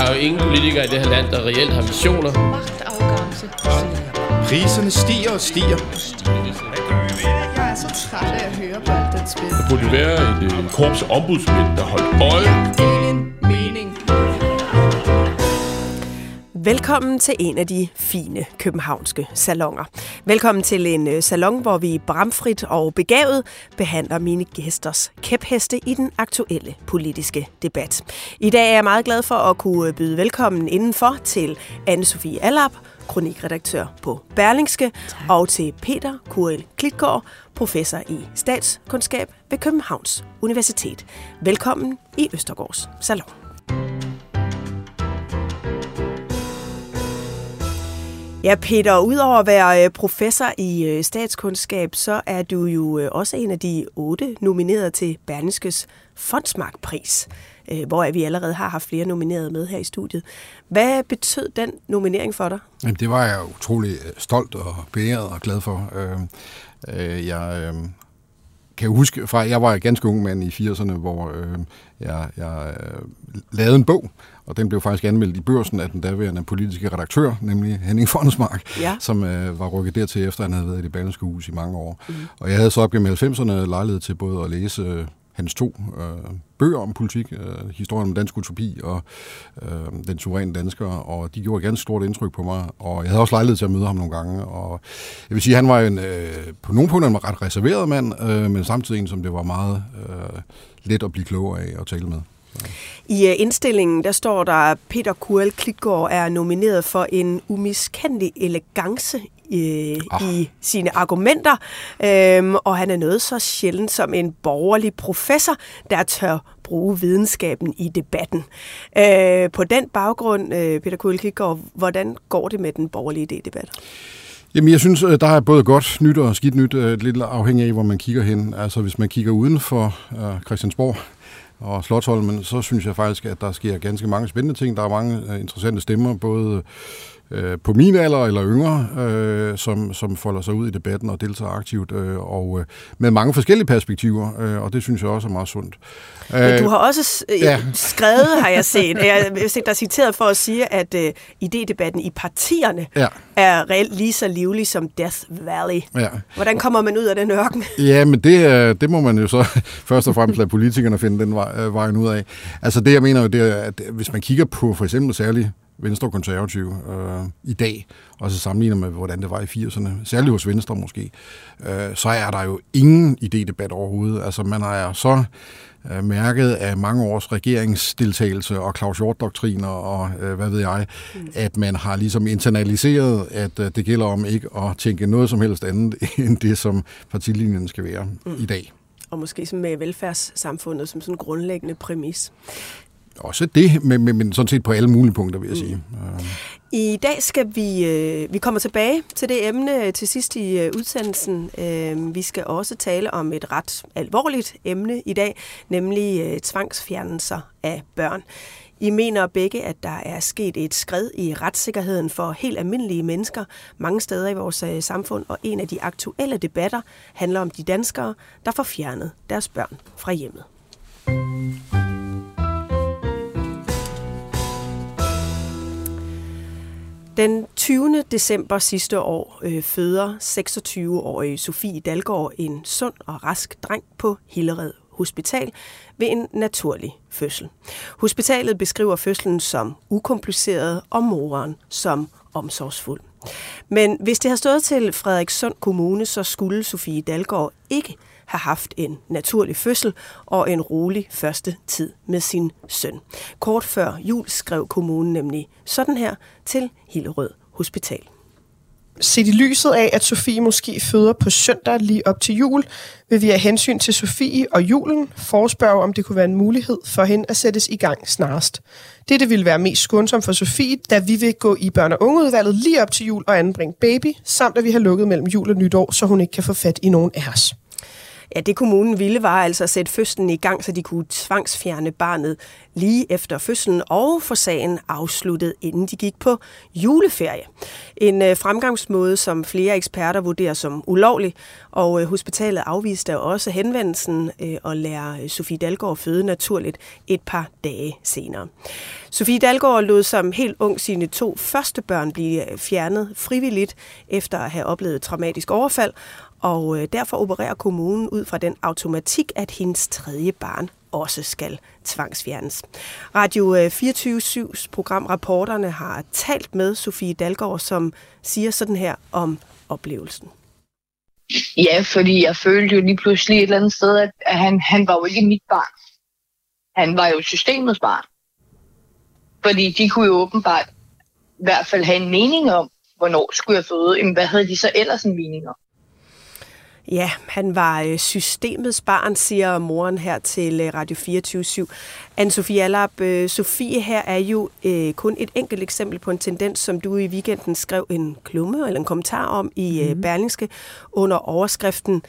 Der er jo ingen politikere i det her land, der reelt har visioner. Magtafgangse. Priserne stiger og stiger. Jeg er så træt af at høre på alt den spil. Der burde være et øh, korps ombudsmænd, der holdt øje. Ingen mening. Velkommen til en af de fine københavnske salonger. Velkommen til en øh, salon, hvor vi bramfrit og begavet behandler mine gæsters kæpheste i den aktuelle politiske debat. I dag er jeg meget glad for at kunne byde velkommen indenfor til Anne-Sophie Allap, kronikredaktør på Berlingske, og til Peter Kurel Klitgaard, professor i statskundskab ved Københavns Universitet. Velkommen i Østergaards Salon. Ja, Peter, udover at være øh, professor i øh, statskundskab, så er du jo øh, også en af de otte nomineret til Berlingskes Fondsmarkpris, hvor vi allerede har haft flere nomineret med her i studiet. Hvad betød den nominering for dig? Jamen, det var jeg utrolig stolt og beæret og glad for. Jeg kan jeg huske fra, jeg var ganske ung mand i 80'erne, hvor jeg, jeg lavede en bog, og den blev faktisk anmeldt i børsen af den daværende politiske redaktør, nemlig Henning Fondsmark, ja. som øh, var rykket dertil, efter han havde været i det Berlingske Hus i mange år. Mm. Og jeg havde så op gennem 90'erne lejlighed til både at læse øh, hans to øh, bøger om politik, øh, historien om dansk utopi og øh, den suveræne dansker, og de gjorde et ganske stort indtryk på mig, og jeg havde også lejlighed til at møde ham nogle gange, og jeg vil sige, at han var en, øh, på nogle punkter en ret reserveret mand, øh, men samtidig en, som det var meget øh, let at blive klogere af at tale med. I øh, indstillingen, der står der, at Peter Kuel Klitgaard er nomineret for en umiskendelig elegance øh, oh. i sine argumenter, øhm, og han er noget så sjældent som en borgerlig professor, der tør bruge videnskaben i debatten. Øh, på den baggrund, øh, Peter Kuel Klitgaard, hvordan går det med den borgerlige idédebat? Jamen, jeg synes, øh, der er både godt nyt og skidt nyt, øh, lidt afhængig af, hvor man kigger hen. Altså, hvis man kigger uden for Christiansborg, og Slottholmen, så synes jeg faktisk, at der sker ganske mange spændende ting. Der er mange øh, interessante stemmer, både uh, på min alder eller yngre, uh, som, som folder sig ud i debatten og deltager aktivt, uh, og uh, med mange forskellige perspektiver, uh, og det synes jeg også er meget sundt. Men du har også ja. skrevet, har jeg set, jeg har set dig citeret for at sige, at uh, idédebatten i partierne ja. er reelt lige så livlig som Death Valley. Ja. Hvordan kommer man ud af den ørken? Ja, men det, det må man jo så først og fremmest lade politikerne finde den vej, vejen ud af. Altså det, jeg mener jo, det er, at hvis man kigger på for eksempel særligt Venstre konservative øh, i dag, og så sammenligner med, hvordan det var i 80'erne, særligt hos Venstre måske, øh, så er der jo ingen idédebat overhovedet. Altså man er så øh, mærket af mange års regeringsdeltagelse og Claus Hjort-doktriner og øh, hvad ved jeg, mm. at man har ligesom internaliseret, at øh, det gælder om ikke at tænke noget som helst andet end det, som partilinjen skal være mm. i dag. Og måske som med velfærdssamfundet som sådan en grundlæggende præmis. Også det, men, men, men sådan set på alle mulige punkter, vil jeg mm. sige. I dag skal vi, øh, vi kommer tilbage til det emne til sidst i øh, udsendelsen. Øh, vi skal også tale om et ret alvorligt emne i dag, nemlig øh, tvangsfjernelser af børn. I mener begge, at der er sket et skred i retssikkerheden for helt almindelige mennesker mange steder i vores øh, samfund, og en af de aktuelle debatter handler om de danskere, der får fjernet deres børn fra hjemmet. Den 20. december sidste år øh, føder 26-årige Sofie Dalgaard en sund og rask dreng på Hillerød Hospital ved en naturlig fødsel. Hospitalet beskriver fødslen som ukompliceret og moren som omsorgsfuld. Men hvis det har stået til Frederikssund Kommune, så skulle Sofie Dalgaard ikke have haft en naturlig fødsel og en rolig første tid med sin søn. Kort før jul skrev kommunen nemlig sådan her til Hillerød Hospital. Set i lyset af, at Sofie måske føder på søndag lige op til jul, vil vi af hensyn til Sofie og julen forespørge, om det kunne være en mulighed for hende at sættes i gang snarest. Dette ville være mest skånsomt for Sofie, da vi vil gå i børn- og ungeudvalget lige op til jul og anbringe baby, samt at vi har lukket mellem jul og nytår, så hun ikke kan få fat i nogen af os. Ja, det kommunen ville var altså at sætte fødslen i gang, så de kunne tvangsfjerne barnet lige efter fødslen og få sagen afsluttet, inden de gik på juleferie. En øh, fremgangsmåde, som flere eksperter vurderer som ulovlig, og øh, hospitalet afviste også henvendelsen øh, og lære Sofie Dalgaard føde naturligt et par dage senere. Sofie Dalgaard lod som helt ung sine to første børn blive fjernet frivilligt efter at have oplevet traumatisk overfald, og øh, derfor opererer kommunen ud fra den automatik, at hendes tredje barn også skal tvangsfjernes. Radio øh, 24-7's program Rapporterne har talt med Sofie Dalgaard, som siger sådan her om oplevelsen. Ja, fordi jeg følte jo lige pludselig et eller andet sted, at han, han var jo ikke mit barn. Han var jo systemets barn. Fordi de kunne jo åbenbart i hvert fald have en mening om, hvornår skulle jeg føde. Jamen, hvad havde de så ellers en mening om? Ja, han var øh, systemets barn, siger moren her til øh, Radio 24 Anne-Sophie Allap, øh, Sofie her er jo øh, kun et enkelt eksempel på en tendens, som du i weekenden skrev en klumme eller en kommentar om i mm. Berlingske under overskriften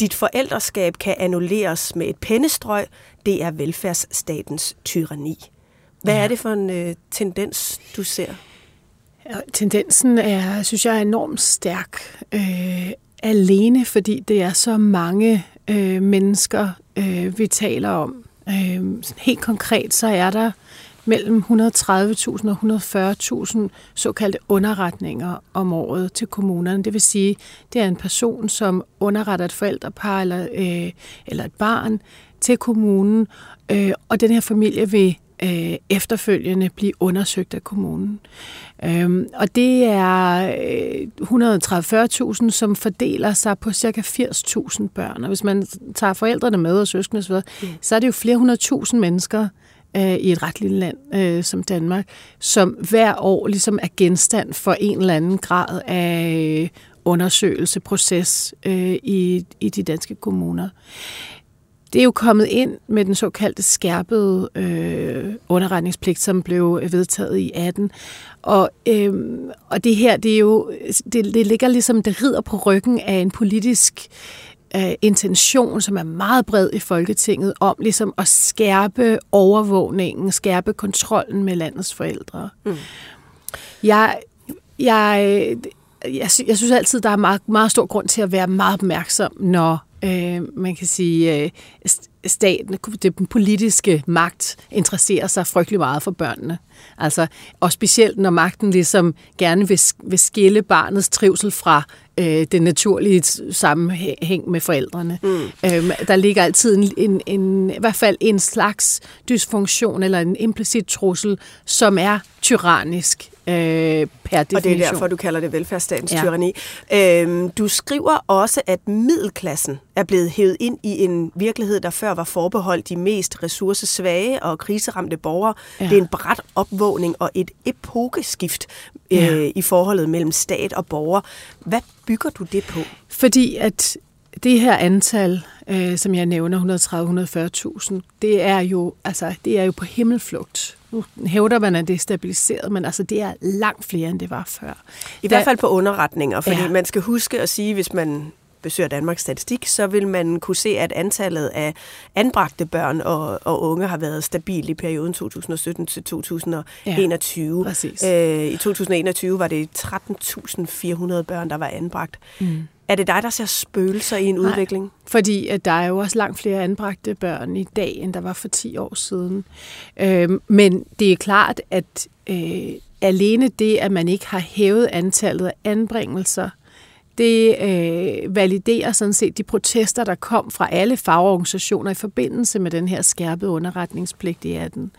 Dit forældreskab kan annulleres med et pennestrøg. Det er velfærdsstatens tyranni. Hvad ja. er det for en øh, tendens, du ser? Tendensen er, synes jeg, er enormt stærk. Øh, alene, fordi det er så mange øh, mennesker, øh, vi taler om. Øh, helt konkret, så er der mellem 130.000 og 140.000 såkaldte underretninger om året til kommunerne. Det vil sige, det er en person, som underretter et forældrepar eller, øh, eller et barn til kommunen, øh, og den her familie vil øh, efterfølgende blive undersøgt af kommunen. Øhm, og det er øh, 130-40.000, som fordeler sig på ca. 80.000 børn. Og hvis man tager forældrene med og søskende osv., mm. så er det jo flere hundrede tusind mennesker øh, i et ret lille land øh, som Danmark, som hver år ligesom er genstand for en eller anden grad af undersøgelse, proces øh, i, i de danske kommuner. Det er jo kommet ind med den såkaldte skærpede øh, underretningspligt, som blev vedtaget i 18. Og, øh, og det her, det er jo, det, det ligger ligesom, det rider på ryggen af en politisk øh, intention, som er meget bred i Folketinget, om ligesom at skærpe overvågningen, skærpe kontrollen med landets forældre. Mm. Jeg, jeg, jeg, jeg synes altid, der er meget, meget stor grund til at være meget opmærksom, når øh, man kan sige, øh, staten, den politiske magt interesserer sig frygtelig meget for børnene. Altså, og specielt når magten ligesom gerne vil, vil skille barnets trivsel fra øh, den naturlige sammenhæng med forældrene. Mm. Øhm, der ligger altid en, en, en, i hvert fald en slags dysfunktion eller en implicit trussel, som er tyrannisk øh, per definition. Og det er derfor, du kalder det velfærdsstatens ja. tyranni. Øhm, du skriver også, at middelklassen er blevet hævet ind i en virkelighed, der før var forbeholdt de mest ressourcesvage og kriseramte borgere. Ja. Det er en bræt opvågning og et epokeskift øh, ja. i forholdet mellem stat og borger. Hvad bygger du det på? Fordi at det her antal, øh, som jeg nævner, 130-140.000, det er jo altså det er jo på himmelflugt. Nu hævder man, at det er stabiliseret, men altså det er langt flere, end det var før. I da, hvert fald på underretninger, fordi ja. man skal huske at sige, hvis man besøger Danmarks Statistik, så vil man kunne se, at antallet af anbragte børn og, og unge har været stabil i perioden 2017 til 2021. Ja, øh, I 2021 var det 13.400 børn, der var anbragt. Mm. Er det dig, der ser spøgelser i en Nej, udvikling? fordi at der er jo også langt flere anbragte børn i dag, end der var for 10 år siden. Øh, men det er klart, at øh, alene det, at man ikke har hævet antallet af anbringelser det øh, validerer sådan set de protester, der kom fra alle fagorganisationer i forbindelse med den her skærpede underretningspligt i 18.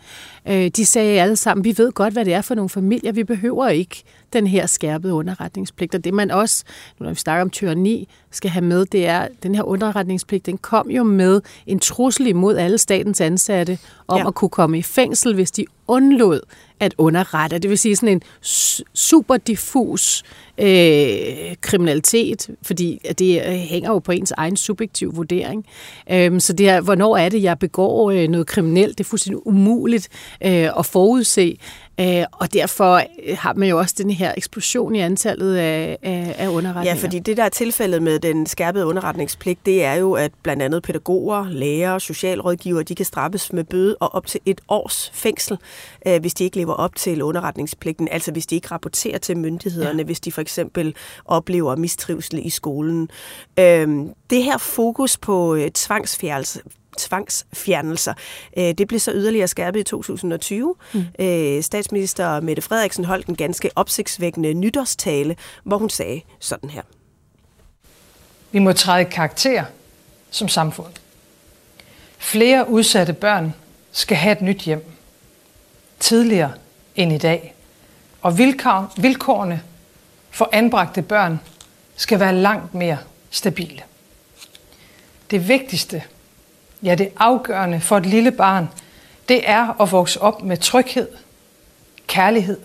Øh, de sagde alle sammen, vi ved godt, hvad det er for nogle familier, vi behøver ikke den her skærpede underretningspligt. Og det man også, når vi snakker om tyranni, skal have med, det er, at den her underretningspligt, den kom jo med en trussel imod alle statens ansatte om ja. at kunne komme i fængsel, hvis de undlod at underrette. Det vil sige sådan en super diffus øh, kriminalitet, fordi det øh, hænger jo på ens egen subjektiv vurdering. Øhm, så det er, hvornår er det, jeg begår øh, noget kriminelt? Det er fuldstændig umuligt øh, at forudse. Øh, og derfor øh, har man jo også den her eksplosion i antallet af, af, af underretninger. Ja, fordi det der er tilfældet med den skærpede underretningspligt, det er jo, at blandt andet pædagoger, lærere, socialrådgiver, de kan straffes med bøde og op til et års fængsel, øh, hvis de ikke lever op til underretningspligten. Altså hvis de ikke rapporterer til myndighederne, ja. hvis de for eksempel oplever mistrivsel i skolen. Øh, det her fokus på øh, tvangsfjernelse tvangsfjernelser. Øh, det blev så yderligere skærpet i 2020. Mm. Øh, statsminister Mette Frederiksen holdt en ganske opsigtsvækkende nytårstale, hvor hun sagde sådan her. Vi må træde karakter som samfund. Flere udsatte børn skal have et nyt hjem. Tidligere end i dag. Og vilkår, vilkårene for anbragte børn skal være langt mere stabile. Det vigtigste ja det afgørende for et lille barn, det er at vokse op med tryghed, kærlighed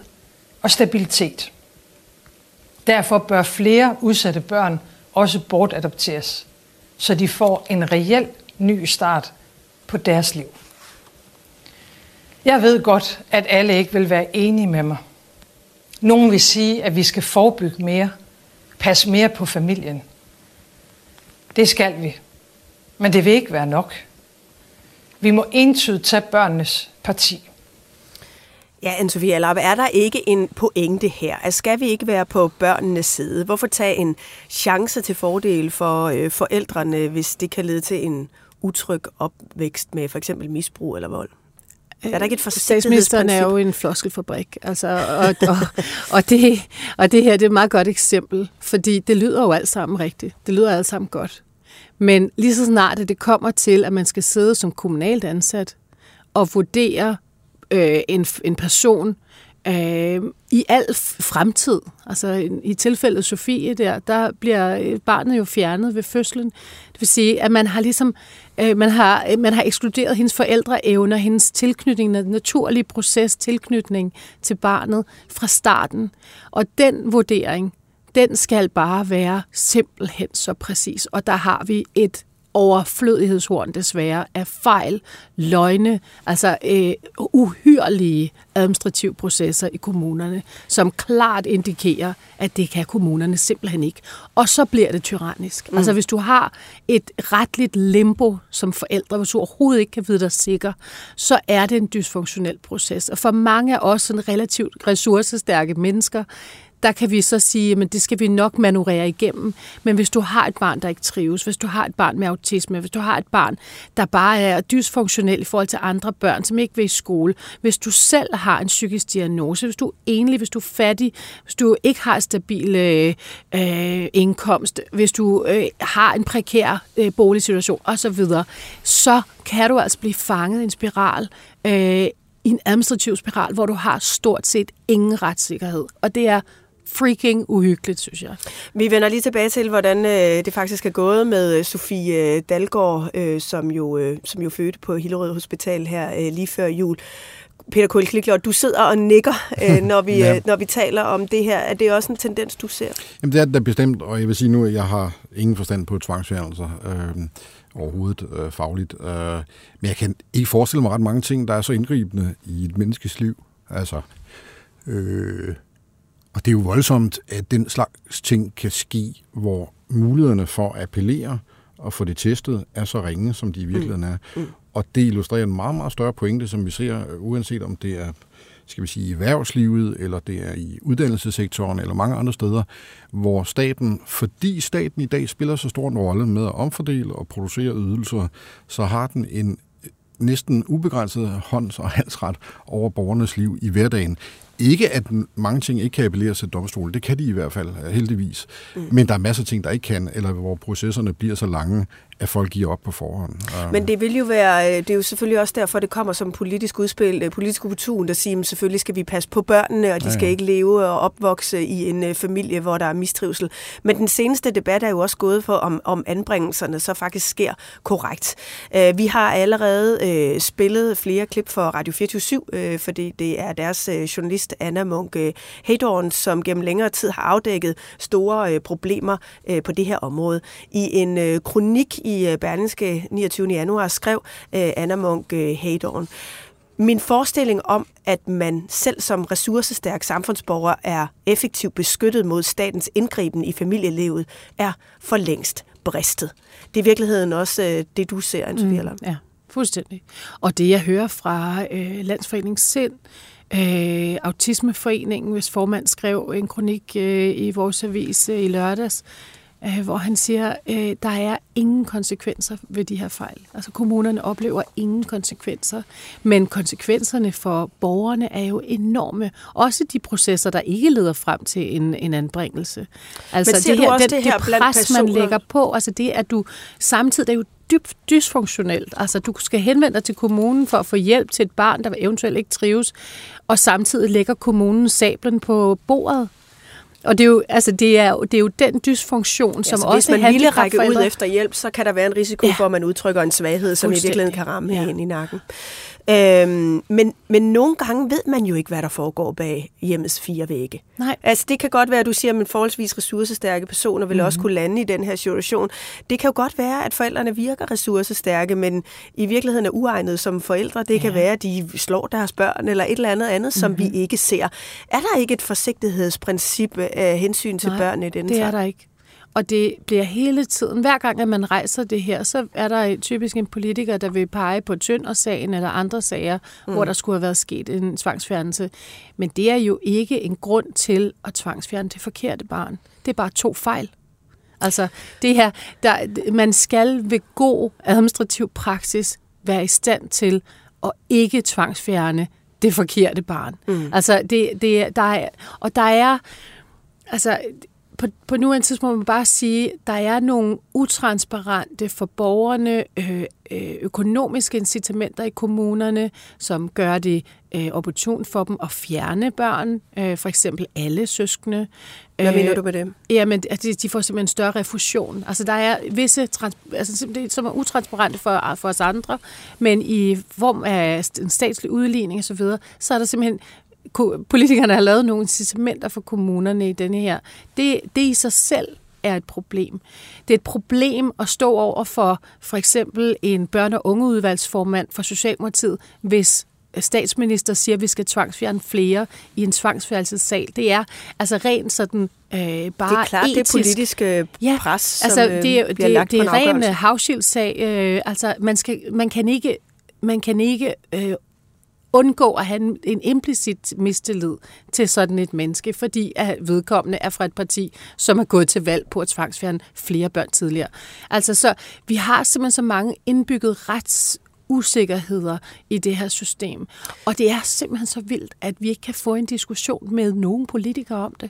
og stabilitet. Derfor bør flere udsatte børn også bortadopteres, så de får en reel ny start på deres liv. Jeg ved godt, at alle ikke vil være enige med mig. Nogen vil sige, at vi skal forebygge mere, passe mere på familien. Det skal vi. Men det vil ikke være nok. Vi må entydigt tage børnenes parti. Ja, Anne-Sophie Allerp, er der ikke en pointe her? Altså, skal vi ikke være på børnenes side? Hvorfor tage en chance til fordel for øh, forældrene, hvis det kan lede til en utryg opvækst med for eksempel misbrug eller vold? Er der ikke et Statsministeren er jo en floskelfabrik, altså, og, og, og, det, og det her det er et meget godt eksempel, fordi det lyder jo alt sammen rigtigt. Det lyder alt sammen godt. Men lige så snart det kommer til, at man skal sidde som kommunalt ansat og vurdere øh, en, en person øh, i al fremtid, altså i tilfældet Sofie der, der bliver øh, barnet jo fjernet ved fødslen. Det vil sige, at man har ligesom øh, man har, øh, man har ekskluderet hendes forældreevner, hendes tilknytning, den naturlige proces, tilknytning til barnet fra starten. Og den vurdering, den skal bare være simpelthen så præcis. Og der har vi et overflødighedshorn desværre af fejl, løgne, altså øh, uhyrlige administrative processer i kommunerne, som klart indikerer, at det kan kommunerne simpelthen ikke. Og så bliver det tyrannisk. Mm. Altså hvis du har et retligt limbo som forældre, hvis du overhovedet ikke kan vide dig sikker, så er det en dysfunktionel proces. Og for mange af os sådan relativt ressourcestærke mennesker, der kan vi så sige, at det skal vi nok manøvrere igennem. Men hvis du har et barn, der ikke trives, hvis du har et barn med autisme, hvis du har et barn, der bare er dysfunktionel i forhold til andre børn, som ikke vil i skole, hvis du selv har en psykisk diagnose, hvis du er enlig, hvis du er fattig, hvis du ikke har stabil øh, øh, indkomst, hvis du øh, har en prekær øh, boligsituation osv., så kan du altså blive fanget i en spiral, øh, i en administrativ spiral, hvor du har stort set ingen retssikkerhed. Og det er freaking uhyggeligt, synes jeg. Vi vender lige tilbage til, hvordan øh, det faktisk er gået med øh, Sofie øh, Dalgaard, øh, som, jo, øh, som jo fødte på Hillerød Hospital her øh, lige før jul. Peter Kuhl du sidder og nikker, øh, når, vi, ja. øh, når vi taler om det her. Er det også en tendens, du ser? Jamen, det er det bestemt, og jeg vil sige nu, at jeg har ingen forstand på tvangsfjernelser. Øh, overhovedet øh, fagligt. Øh, men jeg kan ikke forestille mig ret mange ting, der er så indgribende i et menneskes liv. Altså, øh, og det er jo voldsomt, at den slags ting kan ske, hvor mulighederne for at appellere og få det testet er så ringe, som de i virkeligheden er. Mm. Mm. Og det illustrerer en meget, meget større pointe, som vi ser, uanset om det er skal vi sige, i erhvervslivet, eller det er i uddannelsessektoren, eller mange andre steder, hvor staten, fordi staten i dag spiller så stor en rolle med at omfordele og producere ydelser, så har den en næsten ubegrænset hånds- og halsret over borgernes liv i hverdagen ikke, at mange ting ikke kan appelleres til domstolen. Det kan de i hvert fald, heldigvis. Mm. Men der er masser af ting, der ikke kan, eller hvor processerne bliver så lange, at folk giver op på forhånd. Men det vil jo være, øh, det er jo selvfølgelig også derfor, det kommer som politisk udspil, øh, politisk kultur, der siger, at selvfølgelig skal vi passe på børnene, og de skal ja, ja. ikke leve og opvokse i en øh, familie, hvor der er mistrivsel. Men den seneste debat er jo også gået for, om, om anbringelserne så faktisk sker korrekt. Vi har allerede spillet flere klip for Radio 24 fordi det er deres journalist Anna Munk Hedorn, som gennem længere tid har afdækket store problemer på det her område. I en kronik i øh, Berlingske 29. januar skrev øh, Anna Munk øh, Heydorn. Min forestilling om, at man selv som ressourcestærk samfundsborger er effektivt beskyttet mod statens indgriben i familielivet, er for længst bristet. Det er i virkeligheden også det, du ser, anne mm, Ja, fuldstændig. Og det, jeg hører fra øh, Landsforeningen Sind, øh, Autismeforeningen, hvis formand skrev en kronik øh, i vores avis øh, i lørdags, øh, hvor han siger, øh, der er ingen konsekvenser ved de her fejl. Altså kommunerne oplever ingen konsekvenser, men konsekvenserne for borgerne er jo enorme. Også de processer, der ikke leder frem til en, en anbringelse. Altså men det her, også det, det her det pres, man lægger på, altså det, at du samtidig, det er jo dybt dysfunktionelt. Altså, du skal henvende dig til kommunen for at få hjælp til et barn, der eventuelt ikke trives, og samtidig lægger kommunen sablen på bordet og det er jo, altså, det er, det er jo den dysfunktion, som ja, også Hvis man ville række ud efter hjælp, så kan der være en risiko ja. for, at man udtrykker en svaghed, som i virkeligheden kan ramme ja. ind i nakken. Øhm, men, men nogle gange ved man jo ikke, hvad der foregår bag hjemmets fire vægge. Nej. Altså det kan godt være, at du siger, at forholdsvis ressourcestærke personer vil mm-hmm. også kunne lande i den her situation. Det kan jo godt være, at forældrene virker ressourcestærke, men i virkeligheden er uegnet som forældre. Det ja. kan være, at de slår deres børn eller et eller andet andet, som mm-hmm. vi ikke ser. Er der ikke et forsigtighedsprincip af hensyn til Nej, børnene i den det er der ikke. Og det bliver hele tiden, hver gang at man rejser det her, så er der typisk en politiker, der vil pege på Tønder-sagen eller andre sager, mm. hvor der skulle have været sket en tvangsfjernelse. Men det er jo ikke en grund til at tvangsfjerne det forkerte barn. Det er bare to fejl. Altså det her, der, man skal ved god administrativ praksis være i stand til at ikke tvangsfjerne det forkerte barn. Mm. Altså det, det, der er, og der er, altså på, på nuværende tidspunkt må man bare sige, at der er nogle utransparente for borgerne øh, øh, økonomiske incitamenter i kommunerne, som gør det øh, opportun for dem at fjerne børn, øh, for eksempel alle søskende. Hvad mener du med dem? Jamen, de, de får simpelthen en større refusion. Altså, der er visse, trans, altså, det, som er utransparente for, for os andre, men i form af en statslig udligning osv., så, videre, så er der simpelthen politikerne har lavet nogle incitamenter for kommunerne i denne her. Det, det i sig selv er et problem. Det er et problem at stå over for for eksempel en børne- og ungeudvalgsformand for Socialdemokratiet, hvis statsminister siger, at vi skal tvangsfjerne flere i en tvangsfjernelsessal. Det er altså rent sådan øh, bare Det er klart, etisk. det politiske ja, pres, altså, som det, bliver det, lagt det er ren havskildssag. Øh, altså, man, skal, man kan ikke, man kan ikke øh, undgå at have en, implicit mistillid til sådan et menneske, fordi at vedkommende er fra et parti, som er gået til valg på at tvangsfjerne flere børn tidligere. Altså så, vi har simpelthen så mange indbygget rets usikkerheder i det her system. Og det er simpelthen så vildt, at vi ikke kan få en diskussion med nogen politikere om det.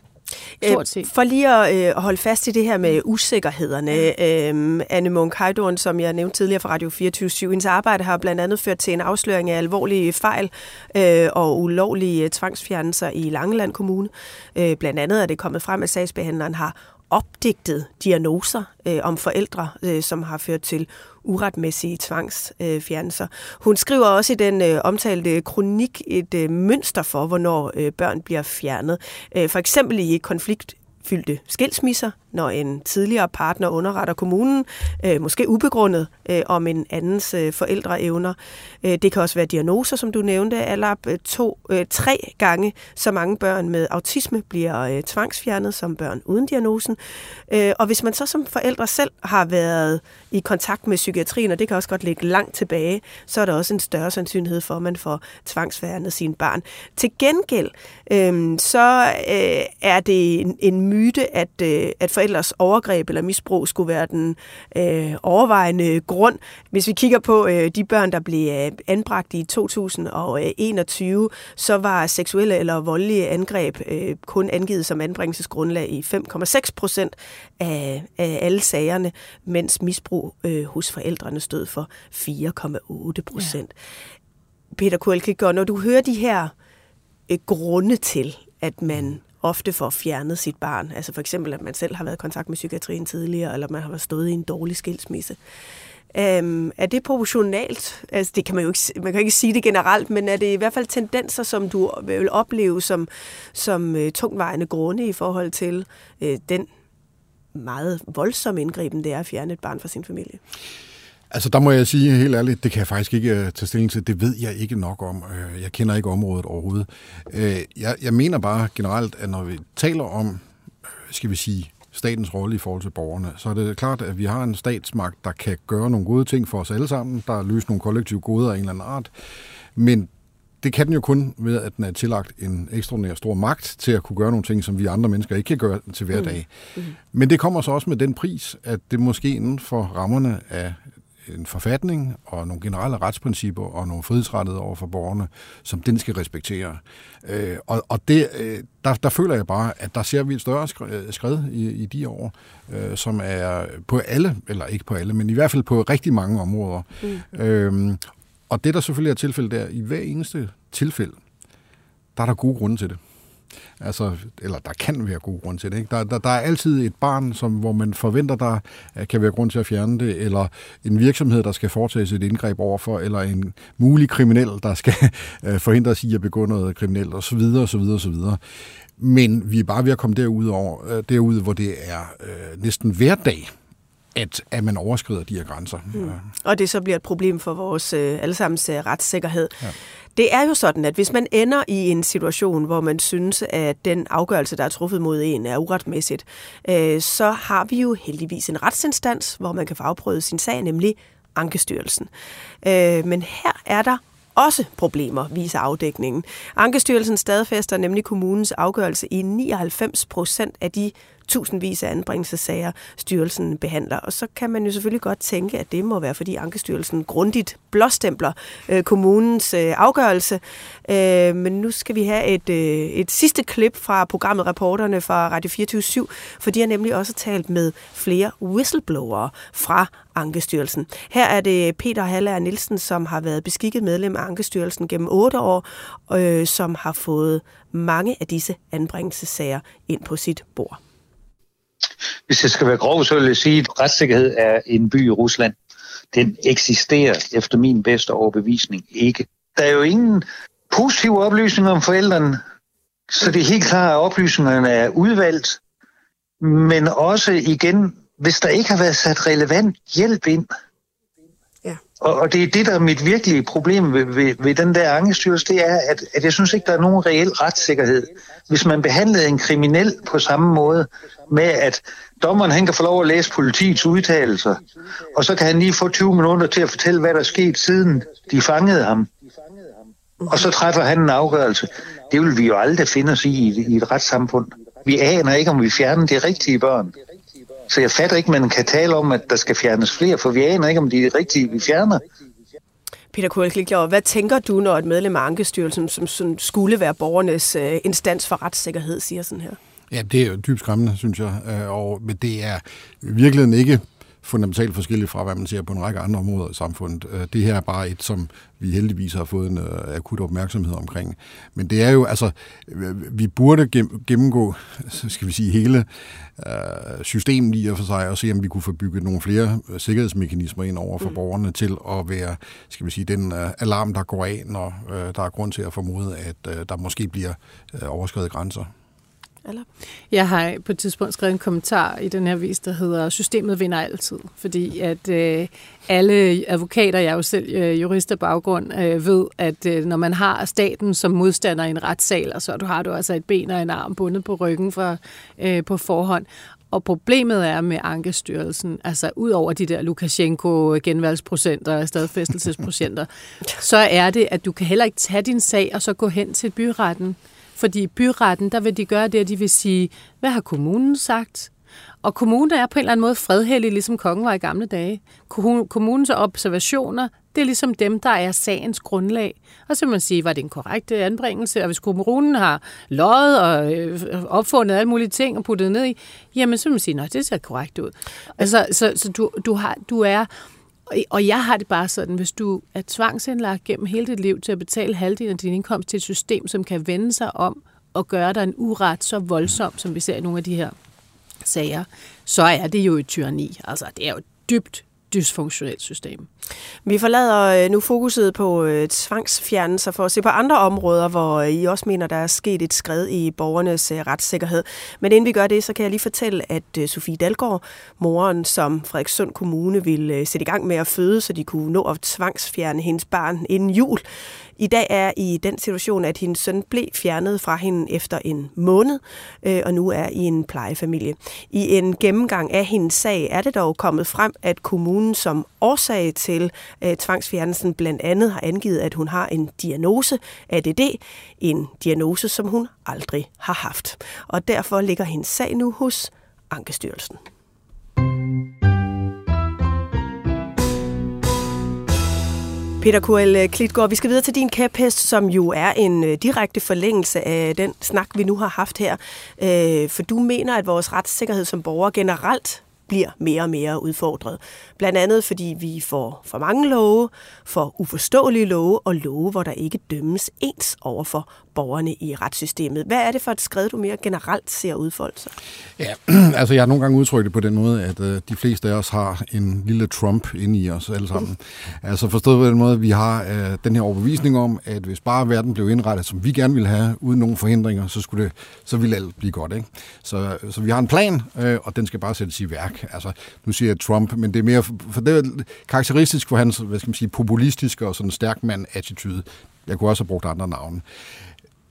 Stort set. For lige at øh, holde fast i det her med usikkerhederne. Øh, Anne Munk Heidorn, som jeg nævnte tidligere fra Radio 24 hendes arbejde har blandt andet ført til en afsløring af alvorlige fejl øh, og ulovlige tvangsfjernelser i Langeland Kommune. Øh, blandt andet er det kommet frem, at sagsbehandleren har opdigtet diagnoser øh, om forældre, øh, som har ført til uretmæssige tvangsfjernelser. Hun skriver også i den øh, omtalte kronik et øh, mønster for, hvornår øh, børn bliver fjernet. Øh, for eksempel i konfliktfyldte skilsmisser, når en tidligere partner underretter kommunen, øh, måske ubegrundet, øh, om en andens øh, forældreevner. Øh, det kan også være diagnoser, som du nævnte. Eller øh, to, øh, tre gange så mange børn med autisme bliver øh, tvangsfjernet som børn uden diagnosen. Øh, og hvis man så som forældre selv har været i kontakt med psykiatrien, og det kan også godt ligge langt tilbage, så er der også en større sandsynlighed for, at man får tvangsfjernet sine barn. Til gengæld, øh, så øh, er det en, en myte, at, øh, at forældres overgreb eller misbrug skulle være den øh, overvejende grund. Hvis vi kigger på øh, de børn, der blev øh, anbragt i 2021, så var seksuelle eller voldelige angreb øh, kun angivet som anbringelsesgrundlag i 5,6 procent af, af alle sagerne, mens misbrug øh, hos forældrene stod for 4,8 procent. Ja. Peter Kuelkigård, når du hører de her øh, grunde til, at man ofte får fjernet sit barn. Altså for eksempel, at man selv har været i kontakt med psykiatrien tidligere, eller man har stået i en dårlig skilsmisse. Øhm, er det proportionalt? Altså, det kan man jo ikke, man kan ikke sige det generelt, men er det i hvert fald tendenser, som du øh, vil opleve som, som øh, tungvejende grunde i forhold til øh, den meget voldsomme indgriben, det er at fjerne et barn fra sin familie? Altså, der må jeg sige helt ærligt, det kan jeg faktisk ikke uh, tage stilling til. Det ved jeg ikke nok om. Uh, jeg kender ikke området overhovedet. Uh, jeg, jeg mener bare generelt, at når vi taler om, skal vi sige, statens rolle i forhold til borgerne, så er det klart, at vi har en statsmagt, der kan gøre nogle gode ting for os alle sammen, der løser nogle kollektive goder af en eller anden art. Men det kan den jo kun ved, at den er tillagt en ekstraordinær stor magt til at kunne gøre nogle ting, som vi andre mennesker ikke kan gøre til hver dag. Mm. Mm. Men det kommer så også med den pris, at det måske inden for rammerne af en forfatning og nogle generelle retsprincipper og nogle frihedsrettigheder over for borgerne, som den skal respektere. Øh, og og det, øh, der, der føler jeg bare, at der ser vi et større skred i, i de år, øh, som er på alle, eller ikke på alle, men i hvert fald på rigtig mange områder. Mm. Øh, og det, der selvfølgelig er tilfældet der, i hver eneste tilfælde, der er der gode grunde til det. Altså, eller der kan være god grund til det. Ikke? Der, der, der er altid et barn, som, hvor man forventer, der kan være grund til at fjerne det, eller en virksomhed, der skal foretage et indgreb overfor, eller en mulig kriminel, der skal øh, forhindres i at begå noget kriminelt, osv. osv. osv. Men vi er bare ved at komme derud, over, øh, derud hvor det er øh, næsten hverdag, at, at man overskrider de her grænser. Mm. Og det så bliver et problem for vores øh, allesammens øh, retssikkerhed. Ja. Det er jo sådan, at hvis man ender i en situation, hvor man synes, at den afgørelse, der er truffet mod en, er uretmæssigt, øh, så har vi jo heldigvis en retsinstans, hvor man kan få afprøvet sin sag, nemlig Ankestyrelsen. Øh, men her er der også problemer, viser afdækningen. Ankestyrelsen stadfæster nemlig kommunens afgørelse i 99 procent af de tusindvis af anbringelsessager, styrelsen behandler. Og så kan man jo selvfølgelig godt tænke, at det må være, fordi Ankestyrelsen grundigt blåstempler øh, kommunens øh, afgørelse. Øh, men nu skal vi have et, øh, et sidste klip fra programmet Reporterne fra Radio 24 for de har nemlig også talt med flere whistleblowere fra Ankestyrelsen. Her er det Peter Haller Nielsen, som har været beskikket medlem af Ankestyrelsen gennem otte år, øh, som har fået mange af disse anbringelsessager ind på sit bord. Hvis jeg skal være grov, så vil jeg sige, at retssikkerhed er en by i Rusland. Den eksisterer efter min bedste overbevisning ikke. Der er jo ingen positive oplysninger om forældrene, så det er helt klart, at oplysningerne er udvalgt. Men også igen, hvis der ikke har været sat relevant hjælp ind, og, og det er det, der er mit virkelige problem ved, ved, ved den der angestyrelse, det er, at, at jeg synes ikke, der er nogen reel retssikkerhed. Hvis man behandlede en kriminel på samme måde, med at dommeren han kan få lov at læse politiets udtalelser, og så kan han lige få 20 minutter til at fortælle, hvad der er sket siden de fangede ham. Og så træffer han en afgørelse. Det vil vi jo aldrig finde os i i, i et retssamfund. Vi aner ikke, om vi fjerner de rigtige børn. Så jeg fatter ikke, man kan tale om, at der skal fjernes flere, for vi aner ikke, om de er rigtige, vi fjerner. Peter Kuhlklikler, hvad tænker du, når et medlem af Ankestyrelsen, som, som skulle være borgernes øh, instans for retssikkerhed, siger sådan her? Ja, det er jo dybt skræmmende, synes jeg. Øh, og, men det er virkelig ikke fundamentalt forskelligt fra, hvad man ser på en række andre områder i samfundet. Øh, det her er bare et, som vi heldigvis har fået en uh, akut opmærksomhed omkring. Men det er jo, altså, vi burde gennemgå, skal vi sige, hele systemet i og for sig, og se, om vi kunne få bygget nogle flere sikkerhedsmekanismer ind over for mm. borgerne til at være, skal vi sige, den alarm, der går af, når der er grund til at formode, at der måske bliver overskrevet grænser. Eller? Jeg har på et tidspunkt skrevet en kommentar i den her vis, der hedder, systemet vinder altid. Fordi at øh, alle advokater, jeg er jo selv øh, jurist af baggrund, øh, ved, at øh, når man har staten som modstander i en retssal, og så du har du altså et ben og en arm bundet på ryggen for, øh, på forhånd, og problemet er med Ankestyrelsen, altså ud over de der Lukashenko genvalgsprocenter og stadfæstelsesprocenter, så er det, at du kan heller ikke tage din sag og så gå hen til byretten fordi byretten, der vil de gøre det, at de vil sige, hvad har kommunen sagt? Og kommunen er på en eller anden måde fredhellig, ligesom kongen var i gamle dage. Kommunens observationer, det er ligesom dem, der er sagens grundlag. Og så vil man sige, var det en korrekt øh, anbringelse? Og hvis kommunen har løjet og øh, opfundet alle mulige ting og puttet ned i, jamen så vil man sige, at det ser korrekt ud. Altså, så, så du, du, har, du er... Og jeg har det bare sådan, hvis du er tvangsindlagt gennem hele dit liv til at betale halvdelen af din indkomst til et system, som kan vende sig om og gøre dig en uret så voldsom, som vi ser i nogle af de her sager, så er det jo et tyranni. Altså, det er jo et dybt dysfunktionelt system. Vi forlader øh, nu fokuset på øh, tvangsfjernelser for at se på andre områder, hvor øh, I også mener, der er sket et skred i borgernes retssikkerhed. Men inden vi gør det, så kan jeg lige fortælle, at Sofie Dalgaard, moren, som Frederikssund Kommune ville sætte i gang med at føde, så de kunne nå at tvangsfjerne hendes barn inden jul, i dag er i den situation, at hendes søn blev fjernet fra hende efter en måned, og nu er i en plejefamilie. I en gennemgang af hendes sag er det dog kommet frem, at kommunen som årsag til øh, tvangsfjernelsen blandt andet har angivet, at hun har en diagnose, ADD, en diagnose, som hun aldrig har haft. Og derfor ligger hendes sag nu hos Ankestyrelsen. Peter Kuel øh, Klitgaard, vi skal videre til din kæphest, som jo er en øh, direkte forlængelse af den snak, vi nu har haft her. Øh, for du mener, at vores retssikkerhed som borgere generelt bliver mere og mere udfordret. Blandt andet fordi vi får for mange love, for uforståelige love og love, hvor der ikke dømmes ens over for borgerne i retssystemet. Hvad er det for et skred, du mere generelt ser udfolde sig? Ja, altså jeg har nogle gange udtrykt det på den måde, at øh, de fleste af os har en lille Trump inde i os alle sammen. altså forstået på den måde, at vi har øh, den her overbevisning om, at hvis bare verden blev indrettet, som vi gerne ville have, uden nogen forhindringer, så, skulle det, så ville alt blive godt. Ikke? Så, så vi har en plan, øh, og den skal bare sættes i værk. Altså, nu siger jeg Trump, men det er mere, for det er karakteristisk for hans, hvad skal man sige, populistiske og sådan stærk mand-attitude. Jeg kunne også have brugt andre navne.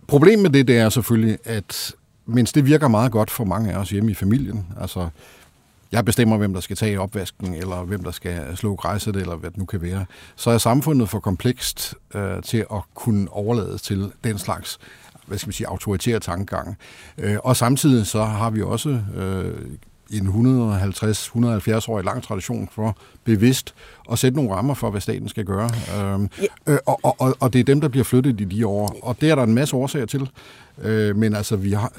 Problemet med det, det er selvfølgelig, at mens det virker meget godt for mange af os hjemme i familien, altså jeg bestemmer, hvem der skal tage opvasken, eller hvem der skal slå græsset, eller hvad det nu kan være, så er samfundet for komplekst øh, til at kunne overlades til den slags hvad skal man sige, autoritære tankegang. Øh, og samtidig så har vi også øh, en 150-170-årig lang tradition for bevidst at sætte nogle rammer for, hvad staten skal gøre. Øhm, ja. øh, og, og, og det er dem, der bliver flyttet i de år. Og det er der en masse årsager til. Øh, men altså, vi har,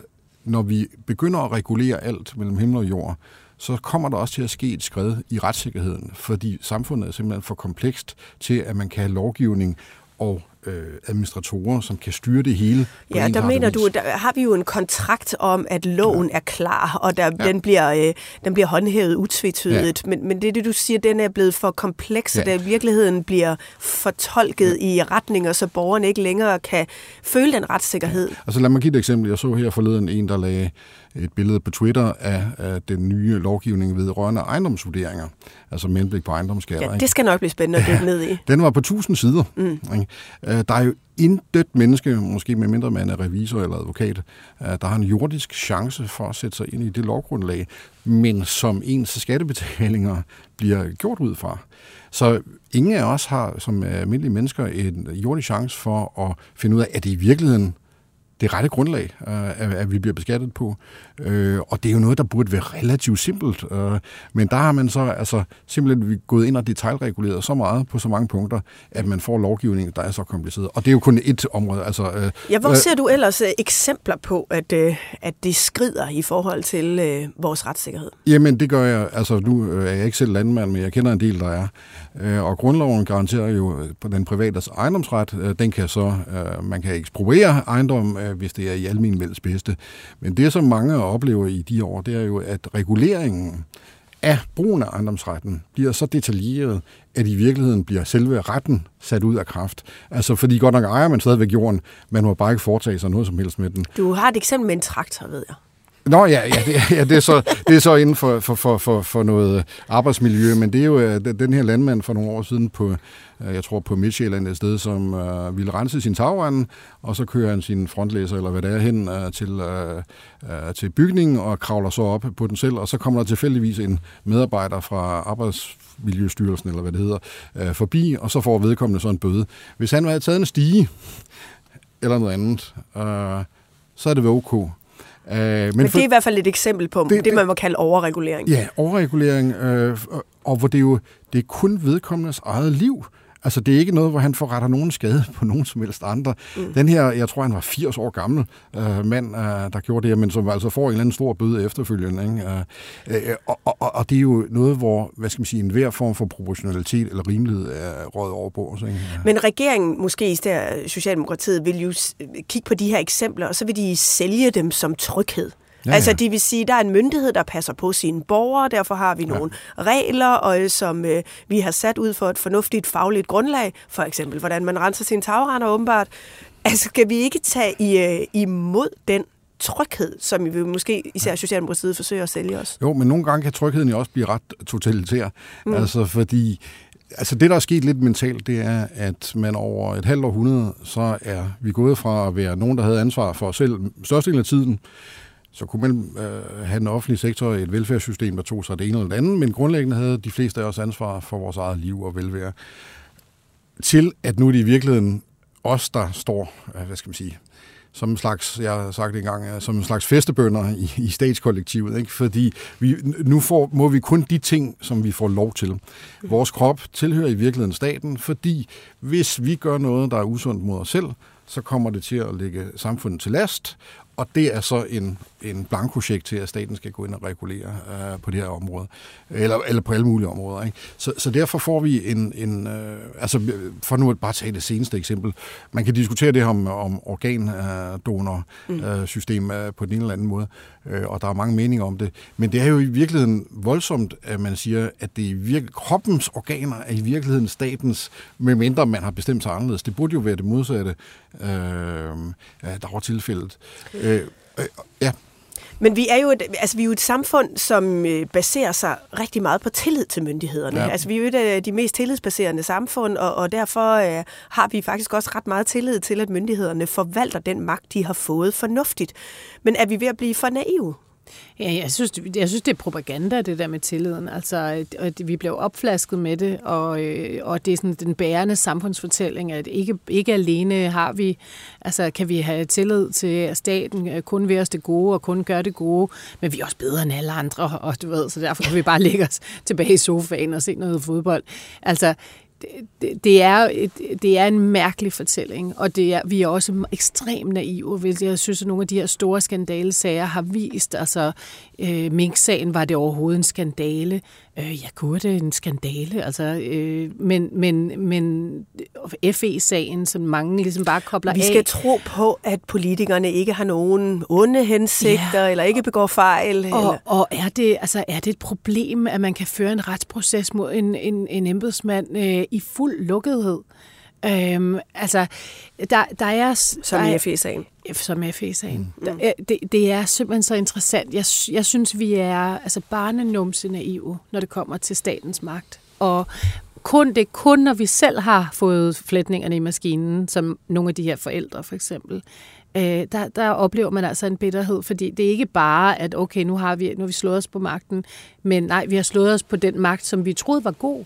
når vi begynder at regulere alt mellem himmel og jord, så kommer der også til at ske et skred i retssikkerheden, fordi samfundet er simpelthen for komplekst til, at man kan have lovgivning og øh, administratorer, som kan styre det hele. Ja, der mener vis. du, der har vi jo en kontrakt om, at loven ja. er klar, og der, ja. den, bliver, øh, den bliver håndhævet utvetydigt. Ja. Men, men det er det, du siger, den er blevet for kompleks, ja. at i virkeligheden bliver fortolket ja. i retninger, så borgerne ikke længere kan føle den retssikkerhed. Ja. Altså lad mig give et eksempel. Jeg så her forleden en, der lagde et billede på Twitter af, af den nye lovgivning ved rørende ejendomsvurderinger, altså med henblik på ejendomsskatter. Ja, det skal nok blive spændende at dykke ned i. Den var på 1000 sider. Mm. Ikke? Øh, der er jo intet menneske, måske med mindre man er revisor eller advokat, øh, der har en jordisk chance for at sætte sig ind i det lovgrundlag, men som ens skattebetalinger bliver gjort ud fra. Så ingen af os har som almindelige mennesker en jordisk chance for at finde ud af, at det i virkeligheden det rette grundlag, øh, at, at vi bliver beskattet på. Øh, og det er jo noget, der burde være relativt simpelt. Øh, men der har man så altså, simpelthen gået ind og detaljreguleret så meget på så mange punkter, at man får lovgivning, der er så kompliceret. Og det er jo kun et område. Altså, øh, ja, hvor ser du ellers øh, eksempler på, at, øh, at det skrider i forhold til øh, vores retssikkerhed? Jamen, det gør jeg. Altså, nu øh, er jeg ikke selv landmand, men jeg kender en del, der er. Øh, og grundloven garanterer jo på den private ejendomsret. Øh, den kan så, øh, man kan ekspropriere ejendom, øh, Øh, hvis det er i almindeligvis bedste. Men det, som mange oplever i de år, det er jo, at reguleringen af brugen af ejendomsretten bliver så detaljeret, at i virkeligheden bliver selve retten sat ud af kraft. Altså, fordi godt nok ejer man stadigvæk jorden, man må bare ikke foretage sig noget som helst med den. Du har et eksempel med en traktor, ved jeg. Nå ja, ja, det, ja det, er så, det er så inden for, for, for, for, for noget øh, arbejdsmiljø, men det er jo øh, den her landmand for nogle år siden på, øh, jeg tror på Midtjylland et sted, som øh, ville rense sin tagrende, og så kører han sin frontlæser, eller hvad det er, hen øh, til, øh, til bygningen og kravler så op på den selv, og så kommer der tilfældigvis en medarbejder fra Arbejdsmiljøstyrelsen, eller hvad det hedder, øh, forbi, og så får vedkommende så en bøde. Hvis han havde taget en stige, eller noget andet, øh, så er det ved ok. Øh, men, men for, det er i hvert fald et eksempel på det, det man må kalde overregulering. Ja, overregulering, øh, og hvor det jo det er kun vedkommendes eget liv, Altså, det er ikke noget, hvor han forretter nogen skade på nogen som helst andre. Mm. Den her, jeg tror, han var 80 år gammel øh, mand, øh, der gjorde det her, men som altså får en eller anden stor bøde efterfølgende. Ikke? Øh, øh, og, og, og det er jo noget, hvor, hvad skal man sige, en hver form for proportionalitet eller rimelighed er røget over på os. Ikke? Men regeringen, måske især Socialdemokratiet, vil jo kigge på de her eksempler, og så vil de sælge dem som tryghed. Ja, altså, ja. Altså, det vil sige, der er en myndighed, der passer på sine borgere, derfor har vi nogle ja. regler, og, øh, som øh, vi har sat ud for et fornuftigt fagligt grundlag, for eksempel, hvordan man renser sine tagrender åbenbart. Altså, skal vi ikke tage i, øh, imod den tryghed, som vi måske især Socialdemokratiet forsøger at sælge os? Jo, men nogle gange kan trygheden jo også blive ret totalitær. Mm. Altså, fordi Altså det, der er sket lidt mentalt, det er, at man over et halvt århundrede, så er vi gået fra at være nogen, der havde ansvar for selv størstedelen af tiden, så kunne man øh, have den offentlige sektor et velfærdssystem, der tog sig det ene eller det andet, men grundlæggende havde de fleste af os ansvar for vores eget liv og velvære. Til at nu er det i virkeligheden os, der står, øh, hvad skal man sige, som en slags, jeg har sagt det engang, øh, som en slags festebønder i, i statskollektivet, ikke? fordi vi, nu får, må vi kun de ting, som vi får lov til. Vores krop tilhører i virkeligheden staten, fordi hvis vi gør noget, der er usundt mod os selv, så kommer det til at lægge samfundet til last, og det er så en, en blankosjek til, at staten skal gå ind og regulere øh, på det her område, eller, eller på alle mulige områder. Ikke? Så, så derfor får vi en, en øh, altså for nu at bare tage det seneste eksempel, man kan diskutere det her om, om organdonorsystem mm. øh, på den ene eller anden måde, øh, og der er mange meninger om det, men det er jo i virkeligheden voldsomt, at man siger, at det er virke, kroppens organer er i virkeligheden statens, medmindre man har bestemt sig anderledes. Det burde jo være det modsatte, øh, der var tilfældet. Øh, øh, ja. Men vi er jo et, altså, vi er jo et samfund, som øh, baserer sig rigtig meget på tillid til myndighederne. Ja. Altså, vi er jo et af de mest tillidsbaserende samfund, og, og derfor øh, har vi faktisk også ret meget tillid til, at myndighederne forvalter den magt, de har fået fornuftigt. Men er vi ved at blive for naive? Ja, jeg synes, jeg synes, det er propaganda, det der med tilliden. Altså, at vi blev opflasket med det, og, øh, og det er sådan den bærende samfundsfortælling, at ikke, ikke alene har vi, altså kan vi have tillid til staten, øh, kun ved os det gode, og kun gøre det gode, men vi er også bedre end alle andre, og du ved, så derfor kan vi bare lægge os tilbage i sofaen og se noget fodbold. Altså, det, det, er, et, det er en mærkelig fortælling, og det er, vi er også ekstremt naive, hvis jeg synes, at nogle af de her store skandalesager har vist. Altså, øh, Mink-sagen var det overhovedet en skandale. Øh, ja, kunne det en skandale? Altså, øh, men, men, men FE-sagen, som mange ligesom bare kobler af. Vi skal af. tro på, at politikerne ikke har nogen onde hensigter, ja. eller ikke begår fejl. Og, eller... og er, det, altså, er det et problem, at man kan føre en retsproces mod en, en, en embedsmand øh, i fuld lukkethed? Øhm, altså, der, der er... Som i FE-sagen. Som FE-sagen. Mm. Der, det, det er simpelthen så interessant. Jeg, jeg synes, vi er altså barnenumse naive, når det kommer til statens magt. Og kun, det er kun, når vi selv har fået flætningerne i maskinen, som nogle af de her forældre for eksempel, øh, der, der oplever man altså en bitterhed, fordi det er ikke bare, at okay, nu har vi, nu har vi slået os på magten, men nej, vi har slået os på den magt, som vi troede var god.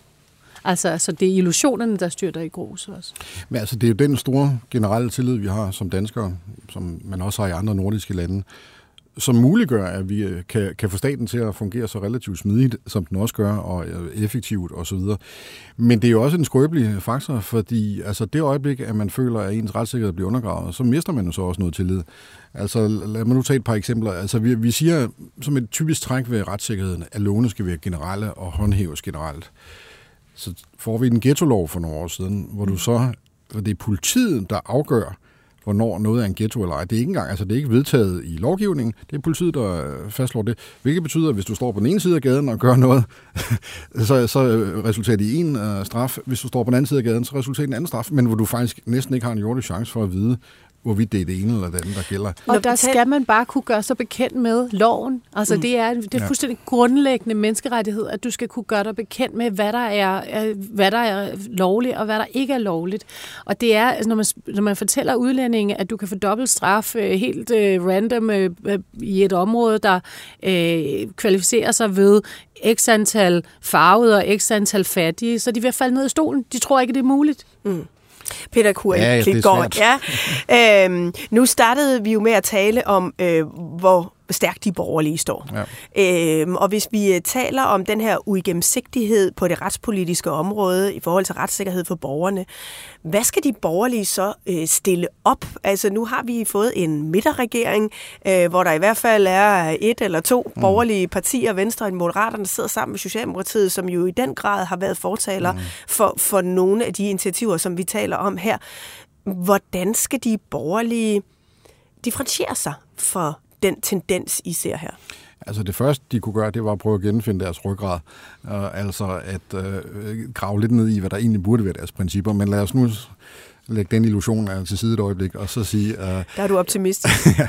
Altså, så det er illusionerne, der styrter i grus også. Men altså, det er jo den store generelle tillid, vi har som danskere, som man også har i andre nordiske lande, som muliggør, at vi øh, kan, kan få staten til at fungere så relativt smidigt, som den også gør, og øh, effektivt osv. Men det er jo også en skrøbelig faktor, fordi altså det øjeblik, at man føler, at ens retssikkerhed bliver undergravet, så mister man jo så også noget tillid. Altså lad mig nu tage et par eksempler. Altså vi, vi siger som et typisk træk ved retssikkerheden, at lovene skal være generelle og håndhæves generelt. Så får vi en ghetto-lov for nogle år siden, hvor du så, hvor det er politiet, der afgør, hvornår noget er en ghetto eller ej. Det er ikke engang, altså det er ikke vedtaget i lovgivningen, det er politiet, der øh, fastslår det. Hvilket betyder, at hvis du står på den ene side af gaden og gør noget, så, så resulterer det i en uh, straf. Hvis du står på den anden side af gaden, så resulterer det i en anden straf, men hvor du faktisk næsten ikke har en jordisk chance for at vide, hvorvidt det er det ene eller det andet, der gælder. Og der skal man bare kunne gøre sig bekendt med loven. Altså mm. det er, det er fuldstændig grundlæggende menneskerettighed, at du skal kunne gøre dig bekendt med, hvad der er, hvad der er lovligt og hvad der ikke er lovligt. Og det er, altså, når, man, når man fortæller udlændinge, at du kan få dobbelt straf øh, helt uh, random uh, i et område, der uh, kvalificerer sig ved x antal farvede og x antal fattige, så de vil falde ned i stolen. De tror ikke, det er muligt. Mm. Peter Kuhl Ja, er Klitgaard. Ja. Øhm, nu startede vi jo med at tale om, øh, hvor stærkt de borgerlige står. Ja. Øhm, og hvis vi øh, taler om den her uigennemsigtighed på det retspolitiske område i forhold til retssikkerhed for borgerne, hvad skal de borgerlige så øh, stille op? Altså nu har vi fået en midterregering, øh, hvor der i hvert fald er et eller to mm. borgerlige partier, Venstre og Moderaterne, sidder sammen med Socialdemokratiet, som jo i den grad har været fortaler mm. for, for nogle af de initiativer, som vi taler om her. Hvordan skal de borgerlige differentiere sig for den tendens, I ser her? Altså det første, de kunne gøre, det var at prøve at genfinde deres ryggrad. Uh, altså at uh, grave lidt ned i, hvad der egentlig burde være deres principper. Men lad os nu lægge den illusion altså, til side et øjeblik, og så sige... Uh, Der er du optimist. uh,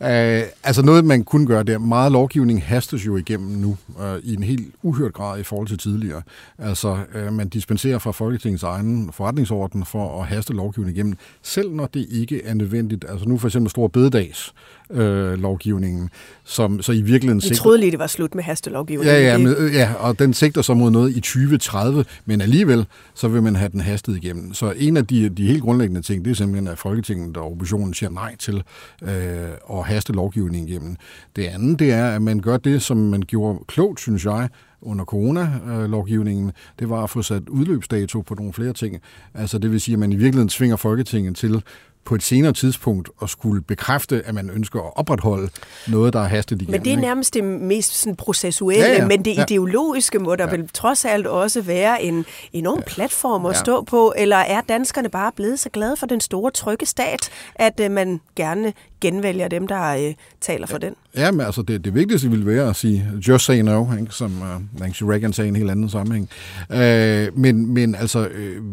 altså noget, man kunne gøre der. Meget lovgivning hastes jo igennem nu, uh, i en helt uhørt grad i forhold til tidligere. Altså, uh, man dispenserer fra Folketingets egen forretningsorden for at haste lovgivning igennem, selv når det ikke er nødvendigt. Altså nu for eksempel stor bededags øh, lovgivningen, som så i virkeligheden... Vi troede lige, det var slut med hastelovgivningen. Ja, ja, med, ja, og den sigter så mod noget i 2030, men alligevel så vil man have den hastet igennem. Så en af de, de helt grundlæggende ting, det er simpelthen, at Folketinget og oppositionen siger nej til øh, at haste lovgivningen igennem. Det andet, det er, at man gør det, som man gjorde klogt, synes jeg, under corona-lovgivningen, det var at få sat udløbsdato på nogle flere ting. Altså det vil sige, at man i virkeligheden tvinger Folketinget til på et senere tidspunkt at skulle bekræfte, at man ønsker at opretholde noget, der er hastet igennem. Men det er nærmest det mest sådan processuelle, Ja, ja, ja. ja. men det Ja. ideologiske må der ja. vel trods alt også være en enorm ja. platform at Ja. stå på, eller er danskerne bare blevet så glade for den store trygge stat, at uh, man gerne genvælger dem, der uh, taler for den? Ja, men altså det, det vigtigste ville være at sige just say no, ikke? som uh, Nancy Reagan sagde i en helt anden sammenhæng. Uh, men, men altså, uh,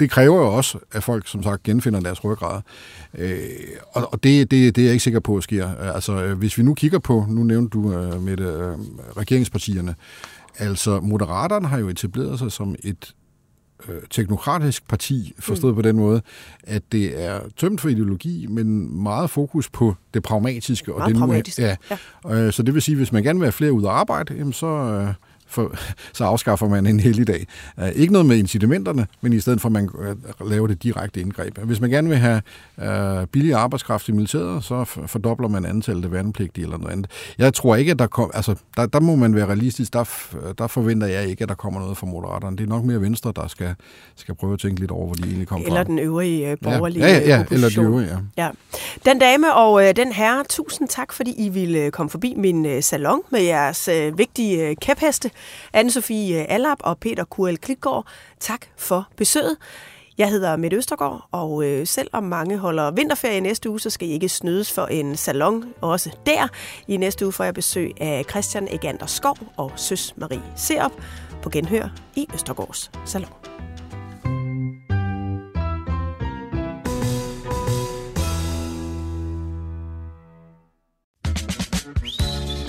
det kræver jo også, at folk som sagt genfinder deres ryggrad. Uh, og og det, det, det er jeg ikke sikker på, at sker. Altså, uh, hvis vi nu kigger på, nu nævnte du uh, med uh, regeringspartierne, altså Moderaterne har jo etableret sig som et øh, teknokratisk parti, forstået mm. på den måde, at det er tømt for ideologi, men meget fokus på det pragmatiske. Og Meget det nu er- pragmatisk, Ja. ja. Øh, så det vil sige, hvis man gerne vil have flere ud at arbejde, jamen så, øh, for, så afskaffer man en helligdag. Uh, ikke noget med incitamenterne, men i stedet for, at man uh, laver det direkte indgreb. Hvis man gerne vil have uh, billig arbejdskraft i militæret, så fordobler man antallet af værnepligtige eller noget andet. Jeg tror ikke, at der kommer... Altså, der, der må man være realistisk. Der, der forventer jeg ikke, at der kommer noget fra Moderaterne. Det er nok mere Venstre, der skal, skal prøve at tænke lidt over, hvor de egentlig kommer Eller fra. den øvrige øh, borgerlige ja, ja, ja, eller opposition. de øvrige, ja. Ja. Den dame og øh, den herre, tusind tak, fordi I ville komme forbi min øh, salon med jeres øh, vigtige øh, kæpheste. Anne-Sophie øh, Allap og Peter Kuel Klitgaard, tak for besøget. Jeg hedder Mette Østergaard, og øh, selvom mange holder vinterferie i næste uge, så skal I ikke snydes for en salon også der. I næste uge får jeg besøg af Christian Egander Skov og Søs Marie Serup på genhør i Østergaards Salon.